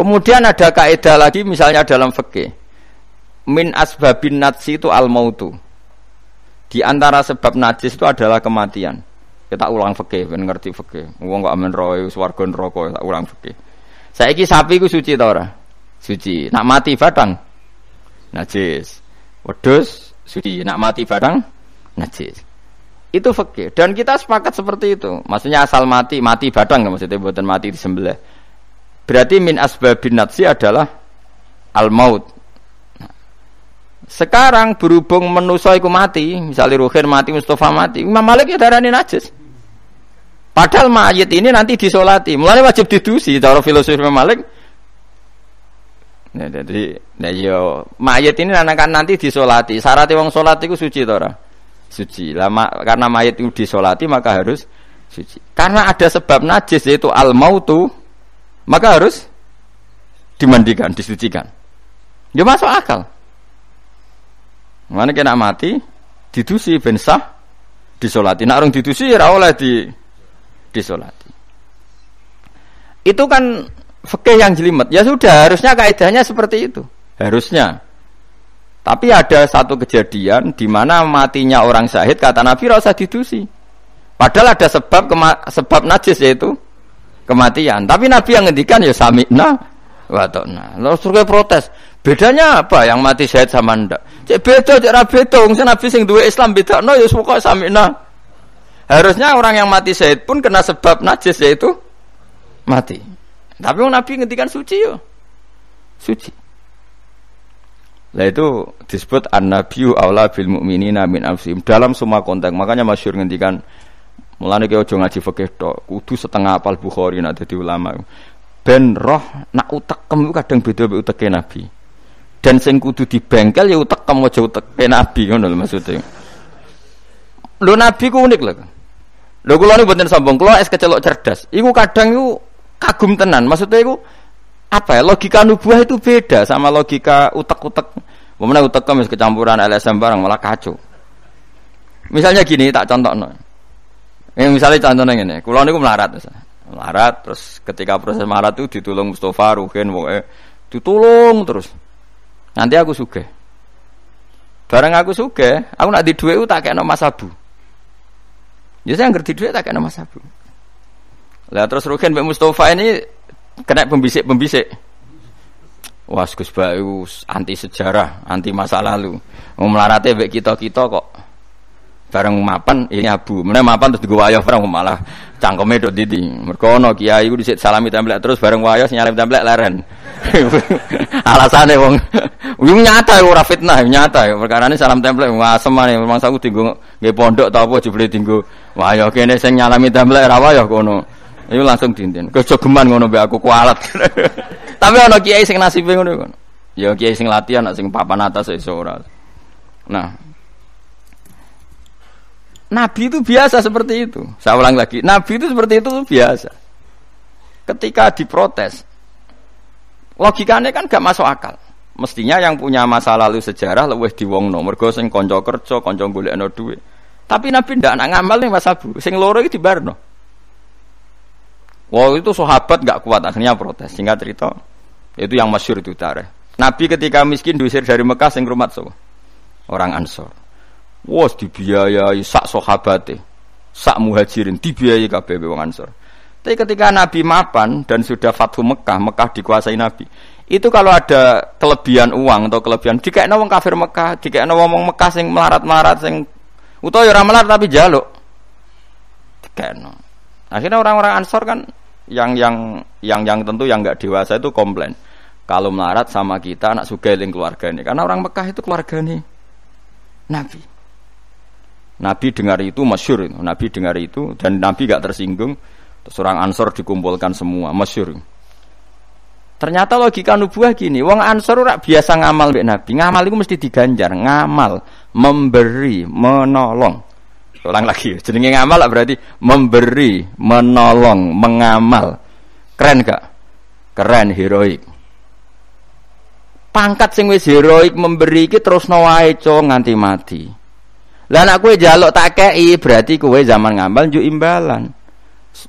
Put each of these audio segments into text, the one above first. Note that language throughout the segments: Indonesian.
Kemudian ada kaidah lagi misalnya dalam fikih. Min asbabin natsi itu al mautu. Di antara sebab najis itu adalah kematian. Kita ulang fikih, ben ngerti fikih. Wong kok amen roy swarga neraka tak ulang fikih. Saiki sapi ku suci ta ora? Suci. Nak mati batang najis. Wedhus suci. Nak mati batang najis. Itu fikih dan kita sepakat seperti itu. Maksudnya asal mati, mati batang maksudnya buatan mati di sebelah. Berarti min asbabin natsi adalah al maut. Sekarang berhubung menuso iku mati, misalnya Ruhin mati, Mustafa mati, Imam Malik ya darani najis. Padahal mayit ini nanti disolati. Mulanya wajib didusi. Cara filosofi Malik. Nah, jadi, nah yo mayit ini kan nanti disolati. Syarat wong solat itu suci tora. Suci. Lama karena mayit itu disolati maka harus suci. Karena ada sebab najis yaitu al mautu, maka harus dimandikan, disucikan. Ya masuk akal. Mana kena mati, didusi bensah, disolati. Nak orang didusi ya oleh di disolati. Itu kan fikih yang jelimet. Ya sudah, harusnya kaidahnya seperti itu. Harusnya. Tapi ada satu kejadian di mana matinya orang syahid kata Nabi rasa didusi. Padahal ada sebab sebab najis yaitu kematian. Tapi Nabi yang ngendikan ya samikna wa ta'na. Lalu suruh protes. Bedanya apa yang mati syahid sama ndak? Cek beda, cek ra beda. Wong Nabi sing duwe Islam beda. No ya pokoke samikna Harusnya orang yang mati syahid pun kena sebab najis yaitu mati. Tapi orang Nabi ngendikan suci yo. Suci. Lah itu disebut an-nabiyyu aula bil mu'minina min anfusihim dalam semua konteks. Makanya masyhur ngendikan mulane ki aja ngaji fikih tok, kudu setengah apal Bukhari nak dadi ulama. Ben roh nak utekem kadang beda mbek uteke Nabi. Dan sing kudu dibengkel ya utekem aja uteke Nabi ngono lho maksudnya. Lho Nabi ku unik lho. Lho kula niku mboten sombong, kula es kecelok cerdas. Iku kadang iku kagum tenan. Maksudnya iku apa ya? Logika nubuah itu beda sama logika utek-utek. Mana utek kemis kecampuran LSM barang malah kacau. Misalnya gini, tak contoh no. Yang misalnya contohnya gini, kula niku melarat misalnya. Melarat terus ketika proses melarat itu ditolong Mustafa, Ruhin, pokoknya ditolong terus. Nanti aku suge. Barang aku suge, aku nak di dua tak kayak nama sabu. Ya saya ngerti duit tak kena Mas Abu. Lah terus Rukin Mbak Mustafa ini kena pembisik-pembisik. Wah, Gus Bayu anti sejarah, anti masa lalu. Mau melarate mbek kita-kita kok bareng mapan ini abu. Mana mapan terus gue wayah bareng malah cangkeme dot didi. Mergo kiai iku dhisik salami templek terus bareng wayah nyalim templek leren. Alasane wong wong nyata ora fitnah, nyata ya. Perkara ini salam templek asem memang aku tinggu nggih pondok ta apa jebule tinggu Wah ya kene sing nyalami templek ra ya kono. Iku langsung dinten. Kejogeman ngono mbek aku kualat. Tapi ana kiai sing nasibe ngono. Ya kiai sing latihan sing papan atas iso ora. Nah, Nabi itu biasa seperti itu. Saya ulang lagi, Nabi itu seperti itu biasa. Ketika diprotes, logikanya kan gak masuk akal. Mestinya yang punya masa lalu sejarah lebih diwongno, mergo sing kerja, konco golekno duit. Tapi Nabi ndak nak ngamal nih Mas Abu. Sing loro iki dibarno. Wow itu sahabat nggak kuat akhirnya protes. Singkat cerita itu yang masyur itu tareh. Nabi ketika miskin diusir dari Mekah sing rumah so. Orang Ansor. Wos dibiayai sak sahabate. Sak muhajirin dibiayai kabeh wong Ansor. Tapi ketika Nabi mapan dan sudah Fathu Mekah, Mekah dikuasai Nabi. Itu kalau ada kelebihan uang atau kelebihan dikaitno wong kafir Mekah, dikaitno wong Mekah sing melarat-melarat sing Utawa ya ramalan tapi jaluk. Dikeno. Akhirnya orang-orang Ansor kan yang yang yang yang tentu yang nggak dewasa itu komplain. Kalau melarat sama kita anak sugeling keluarga ini. Karena orang Mekah itu keluarga nih. Nabi. Nabi dengar itu masyur. Nabi dengar itu dan Nabi gak tersinggung. Terus orang Ansor dikumpulkan semua masyur. Ternyata logika nubuah gini, wong Ansor ora biasa ngamal mbek Nabi. Ngamal itu mesti diganjar, ngamal, memberi, menolong. Ulang lagi, jenenge ngamal berarti memberi, menolong, mengamal. Keren gak? Keren, heroik. Pangkat sing wis heroik memberi iki terus wae nganti mati. Lah nek kowe jaluk tak kei berarti kowe zaman ngamal njuk imbalan.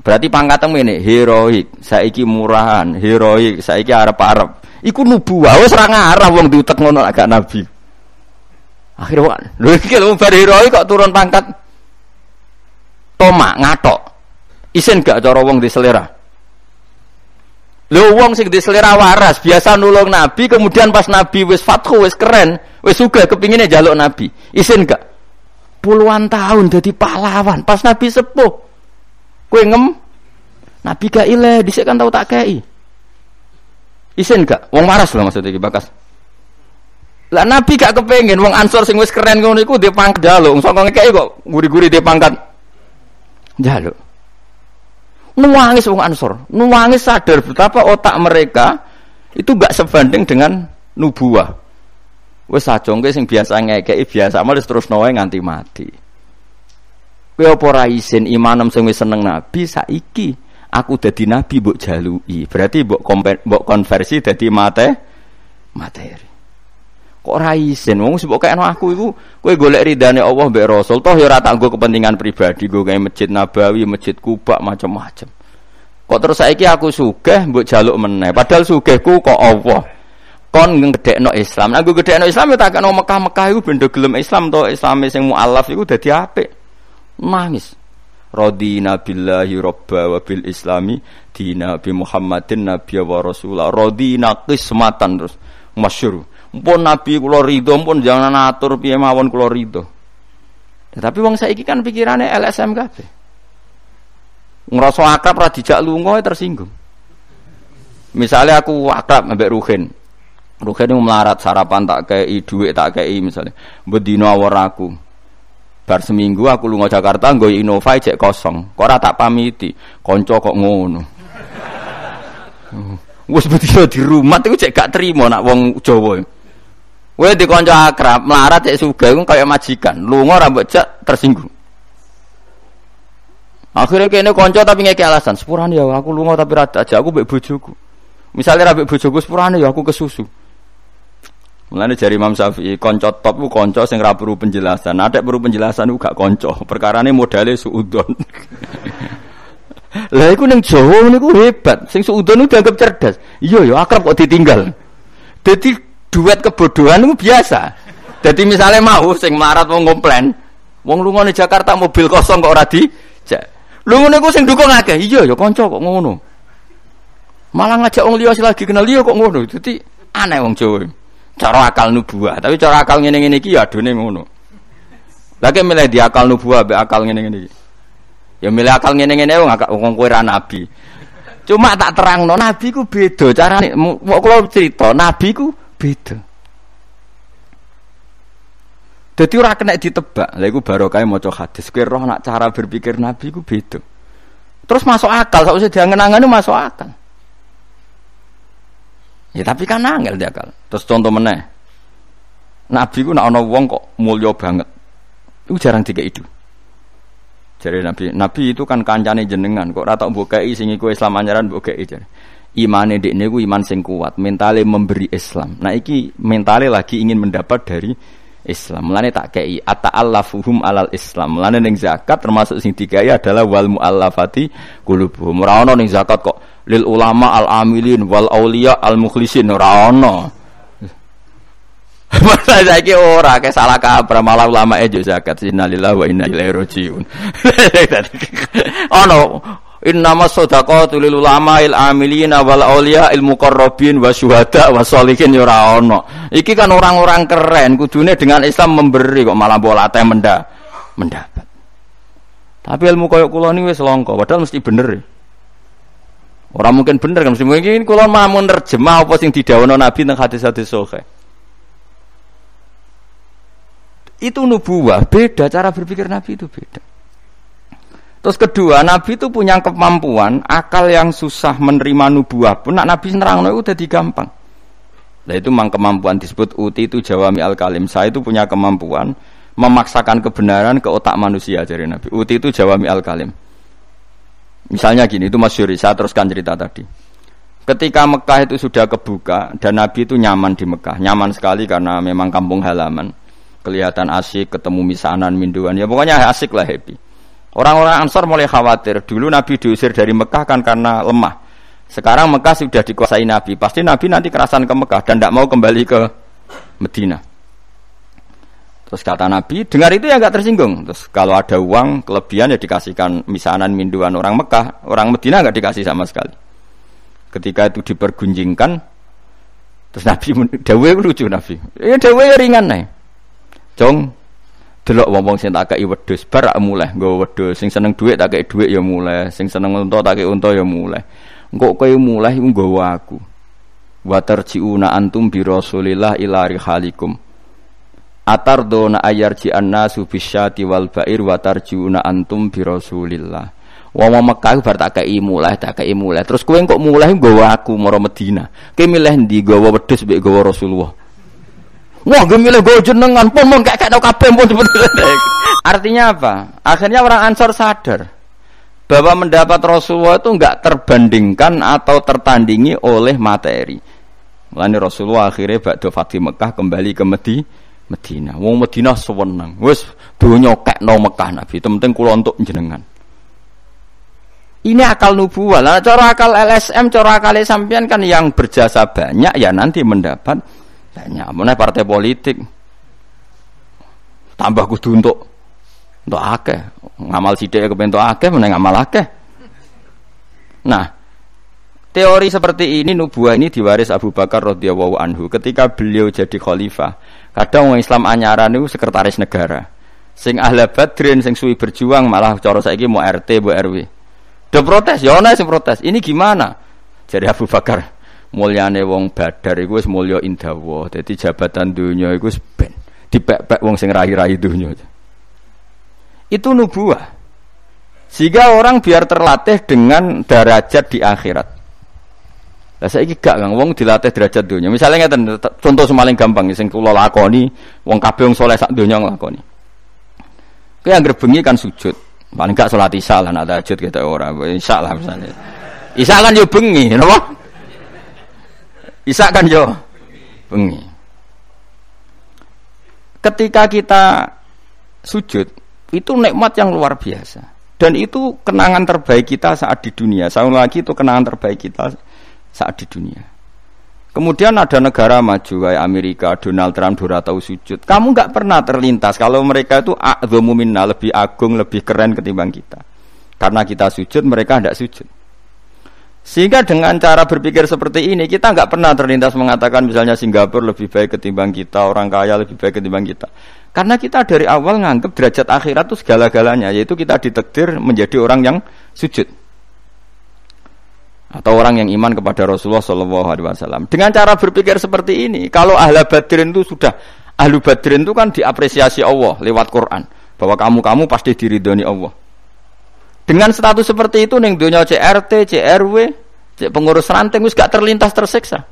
Berarti pangkatnya ini heroik, saiki murahan, heroik, saiki arep-arep. Iku nubuah, wis ora ngarah wong diutek ngono agak nabi. Akhirnya lho iki lho heroik kok turun pangkat. Toma ngatok. Isin gak cara wong di selera? Lho wong sing di selera waras, biasa nulung nabi, kemudian pas nabi wis fathu wis keren, wis sugih kepinginnya jaluk nabi. Isin gak? Puluhan tahun jadi pahlawan, pas nabi sepuh. Kue ngem Nabi gak ile, dhisik kan tau tak kei. Isin gak? Wong waras lho maksudnya bakas. Lah Nabi gak kepengen wong Ansor sing wis keren ngono iku dia pangkat jaluk. Wong saka ngekeki kok guri-guri dia pangkat jaluk. Nuangis wong Ansor, nuangis sadar betapa otak mereka itu gak sebanding dengan nubuah. Wis sajongke sing biasa ngekeki biasa malah terus nawae nganti mati. Kowe apa ora isin imanem sing wis seneng Nabi saiki aku dadi nabi mbok jaluki. Berarti mbok mbok konversi dadi mate materi. Kok ora isin wong sebab kayakno aku iku kowe golek ridane Allah mbek Rasul toh ya ora tak kepentingan pribadi gue kayak masjid Nabawi, masjid Kuba macam-macam. Kok terus saiki aku sugih mbok jaluk meneh. Padahal sugihku kok Allah. Kon ngedekno Islam. Nah gue gedekno Islam ya tak kena Mekah-Mekah iku benda gelem Islam to. Islame sing mualaf iku dadi apik. Nangis. Radina billahi robba wa bil islami dina bi Muhammadin nabi wa rasulah. Radina qismatan terus. Masyhur pun nabi kula ridho pun jangan atur piye mawon kula ridho. Tapi wong saiki kan pikirannya LSM kabeh. Ngerasa akrab ra dijak lunga tersinggung misalnya aku akrab ambek Ruhin Ruhin melarat sarapan tak kei duit tak kei misalnya bedino awor aku Bar seminggu aku lunga Jakarta nggo Innova cek kosong. Kok tak pamiti. Kanca kok ngono. Wes betul di rumah iku cek gak terima nak wong Jawa. Kowe di kanca akrab melarat cek sugih kaya majikan. Lunga ora mbok cek tersinggung. Akhirnya kene kanca tapi ngeke alasan, sepurane ya aku lunga tapi rada aja aku mbek bojoku. Misalnya ra mbek bojoku sepurane ya aku kesusu. Mulane jari Imam Syafi'i, konco top ku konco sing ora perlu penjelasan. Ada perlu penjelasan ku gak konco. Perkarane modale suudon. Lah iku ning Jawa niku hebat. Sing suudon ku dianggap cerdas. Iya ya akrab kok ditinggal. Jadi duet kebodohan itu biasa. Jadi misalnya mau sing melarat mau ngomplain, wong lunga Jakarta mobil kosong kok ora di Lu ngono iku sing dukung akeh. Iya ya kanca kok ngono. Malah ngajak wong liya lagi kenal liya kok ngono. Dadi aneh wong Jawa cara akal nubuah tapi cara akal ngene ngene iki ya adune ngono lagi milih di akal nubuah be akal ngene ngene iki ya milih akal ngene ngene wong wong kowe nabi cuma tak terang no nabi ku beda carane mau kalau cerita nabi ku beda jadi ora kena ditebak. Lha iku barokah maca hadis. Kowe roh nak cara berpikir Nabi ku beda. Terus masuk akal, sausé diangen-angene masuk akal. Ya tapi kan angel dia akal. Terus contoh meneh. Nabi ku nak ana wong kok mulya banget. Itu jarang tiga itu. Jadi Nabi, Nabi itu kan kancane jenengan kok rata mbokei sing iku Islam anyaran mbokei jare. Imane dekne ku iman sing kuat, mentale memberi Islam. Nah iki mentale lagi ingin mendapat dari Islam. Mulane tak kei ata'allafuhum alal Islam. Mulane ning zakat termasuk sing dikai adalah wal muallafati qulubuhum. Ora ana ning zakat kok lil ulama al amilin wal aulia al mukhlisin ora ono Masa saiki ora ke salah kabar malah ulama e zakat innalillahi wa inna ilaihi rajiun. Ono Innama sadaqatu lil ulama il amilina wal aulia il muqarrabin wa syuhada wa sholihin ya ora. Iki kan orang-orang keren kudune dengan Islam memberi kok malah bola teh menda mendapat. Tapi ilmu koyo kula ni wis langka padahal mesti bener. Ya. Orang mungkin bener kan, mungkin kalau mau menerjemah apa sing didawono Nabi tentang hadis-hadis sahih. Itu nubuah, beda cara berpikir Nabi itu beda. Terus kedua, Nabi itu punya kemampuan akal yang susah menerima nubuah pun nak Nabi nerang itu udah gampang. Nah itu memang kemampuan disebut uti itu jawami al kalim. Saya itu punya kemampuan memaksakan kebenaran ke otak manusia dari Nabi. Uti itu jawami al kalim. Misalnya gini, itu Mas Yuri, saya teruskan cerita tadi. Ketika Mekah itu sudah kebuka dan Nabi itu nyaman di Mekah, nyaman sekali karena memang kampung halaman, kelihatan asik, ketemu misanan, minduan, ya pokoknya asik lah happy. Orang-orang Ansor mulai khawatir. Dulu Nabi diusir dari Mekah kan karena lemah. Sekarang Mekah sudah dikuasai Nabi. Pasti Nabi nanti kerasan ke Mekah dan tidak mau kembali ke Medina. Terus kata Nabi, dengar itu ya nggak tersinggung. Terus kalau ada uang kelebihan ya dikasihkan misanan minduan orang Mekah, orang Medina nggak dikasih sama sekali. Ketika itu dipergunjingkan, terus Nabi dawe lucu Nabi. Ya dawe ringan nih. Jong, delok wong-wong sing tak kei wedhus bar mulai nggo wedhus. Sing seneng dhuwit tak kei dhuwit ya mulai sing seneng unta tak kei unta ya mulai engko kowe mulai nggawa aku. Wa tarjiuna antum bi rasulillah ila rihalikum. Atardona ayarji annasu bisyati wal bair wa tarjiuna antum bi rasulillah. Wong Mekah bar tak kei mulai tak kei mulai terus kowe kok mulai nggawa aku mara Madinah. Kowe milih ndi nggawa wedhus mbek nggawa Rasulullah Wah, gue milih gue jenengan pun mau gak kayak kabeh pun Artinya apa? Akhirnya orang Ansor sadar bahwa mendapat Rasulullah itu nggak terbandingkan atau tertandingi oleh materi. Mulane Rasulullah akhirnya bakdo Fatih Mekah kembali ke Medi, Medina. Wong Medina sewenang. Wes donya no Mekah Nabi. Itu penting kula untuk jenengan. Ini akal nubuah. Lah cara akal LSM, cara akal sampean kan yang berjasa banyak ya nanti mendapat banyak. Mana partai politik. Tambah kudu untuk untuk akeh. Ngamal sidik kepentok akeh mana ngamal akeh. Nah teori seperti ini nubuah ini diwaris Abu Bakar radhiyallahu anhu ketika beliau jadi khalifah. Kadang orang Islam anyaran itu sekretaris negara. Sing ahli badrin sing suwi berjuang malah cara saiki mau RT bu RW do protes ya ana sing protes. Ini gimana? Jadi Abu Bakar mulyane wong badar iku wis mulya indawa. Dadi jabatan dunya iku ben dipek-pek wong sing rahi-rahi dunya. Itu nubuah. Sehingga orang biar terlatih dengan derajat di akhirat. Lah saiki gak Kang wong dilatih derajat dunya. Misalnya ngeten contoh semaling gampang sing kula lakoni wong kabeh wong saleh sak donya nglakoni. Kowe anggere bengi kan sujud. Paling gak salat isya lah nak tahajud kita ora. Isya lah misalnya. Isya kan yo bengi, napa? Bisa kan yo? Bengi. Ketika kita sujud, itu nikmat yang luar biasa. Dan itu kenangan terbaik kita saat di dunia. Saya lagi itu kenangan terbaik kita saat di dunia. Kemudian ada negara maju kayak Amerika, Donald Trump, Dora tahu sujud. Kamu nggak pernah terlintas kalau mereka itu minna, lebih agung, lebih keren ketimbang kita. Karena kita sujud, mereka tidak sujud. Sehingga dengan cara berpikir seperti ini kita nggak pernah terlintas mengatakan misalnya Singapura lebih baik ketimbang kita, orang kaya lebih baik ketimbang kita. Karena kita dari awal nganggap derajat akhirat itu segala-galanya, yaitu kita ditekdir menjadi orang yang sujud atau orang yang iman kepada Rasulullah Shallallahu Alaihi Wasallam. Dengan cara berpikir seperti ini, kalau ahla badrin itu sudah ahlu badrin itu kan diapresiasi Allah lewat Quran bahwa kamu kamu pasti diridhoni Allah. Dengan status seperti itu neng dunia CRT, CRW, pengurus ranting wis gak terlintas tersiksa.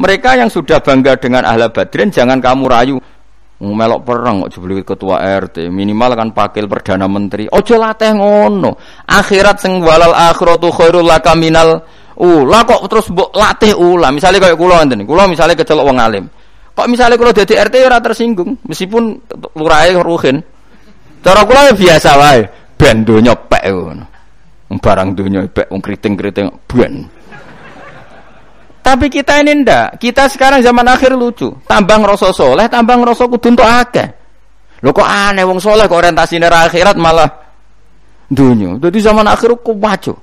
Mereka yang sudah bangga dengan ahla badrin jangan kamu rayu. Melok perang kok jebul ketua RT minimal kan pakil perdana menteri. Ojo latih ngono. Akhirat sing walal akhiratu khairul laka minal ula. Kok terus mbok latih ula? Misalnya kayak kula ngeten kula misalnya kecelok wong alim. Kok misalnya kula dadi RT ora tersinggung? Meskipun lurahe ruhin. Cara kula ya biasa wae ben donya pek ngono. Barang donya pek wong kriting-kriting ben. Tapi kita ini ndak. Kita sekarang zaman akhir lucu. Tambang rasa soleh, tambang rasa kudu entuk akeh. Lho kok aneh wong soleh kok orientasine akhirat malah dunia. Jadi zaman akhir kok wajo.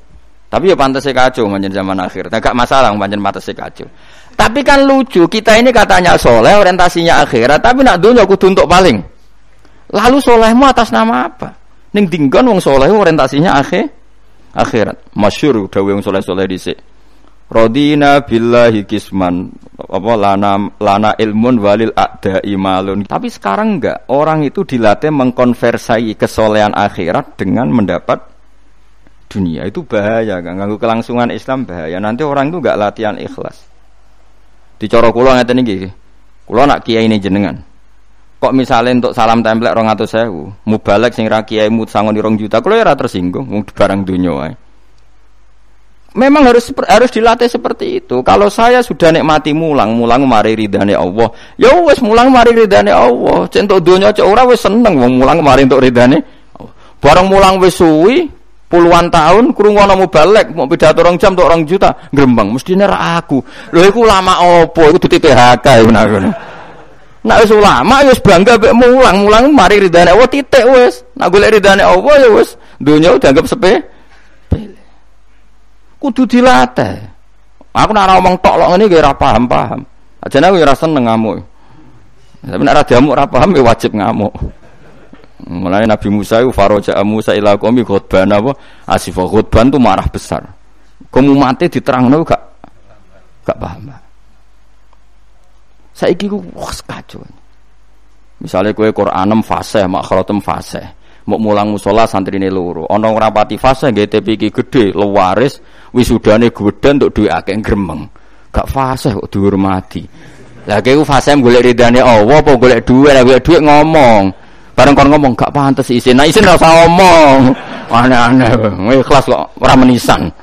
Tapi ya pantas kacau manjen zaman akhir. Nah, gak masalah manjen pantas kacau. Tapi kan lucu, kita ini katanya soleh, orientasinya akhirat, tapi nak dunia kudu untuk paling. Lalu solehmu atas nama apa? Ning dinggon wong soleh orientasinya akhir akhirat. Masyur dawuh wong soleh-soleh dhisik. Rodina billahi kisman apa lana lana ilmun walil ada imalun. Tapi sekarang enggak, orang itu dilatih mengkonversai kesolehan akhirat dengan mendapat dunia. Itu bahaya kan, ganggu kelangsungan Islam bahaya. Nanti orang itu enggak latihan ikhlas. Dicara kula ngeten iki. Kula nak kiai ini jenengan. Kok misalnya untuk salam template rong atau sewu, mubalek sing rakyai mut sangon rong juta, kalau ya tersinggung, mau barang dunia. Memang harus harus dilatih seperti itu. Kalau saya sudah nikmati mulang, mulang mari ridhani Allah. Ya wes mulang mari ridhani Allah. Centok dunia cek ora wes seneng wong mulang mari untuk ridhani. Barang mulang wis suwi puluhan tahun krungu ana mubalek mau pidato orang jam orang juta grembang mestine ra aku lho iku lama opo iku duti PHK iku nak wis ulama ya wis bangga mek mulang, mulang mari ridane Allah titik wis. Nak golek ridane Allah ya wis donya dianggap sepe. Kudu dilatih. Aku nak ngomong tok lok ngene iki ora paham-paham. Ajane aku ya ora seneng ngamuk. Tapi nak ora diamuk paham ya wajib ngamuk. Mulai Nabi Musa itu faroja Musa ila qaumi khutban apa? Asifah khutban itu marah besar. Kamu mati diterangno gak gak paham. Saiki ku wah kacau. Misalnya kue Quranem fase, makhratem fase. Mau mulang musola santri ini luru. Ono rapati fase nggak TPK gede, lewaris, wisudane gede untuk duit akeh gremeng. Gak fase kok dihormati. Lah kue fase golek ridane Allah apa duit, lah golek duit ngomong. Bareng kon ngomong gak pantes isin. Nah isin rasa ngomong. Aneh-aneh. Ikhlas kok ora menisan.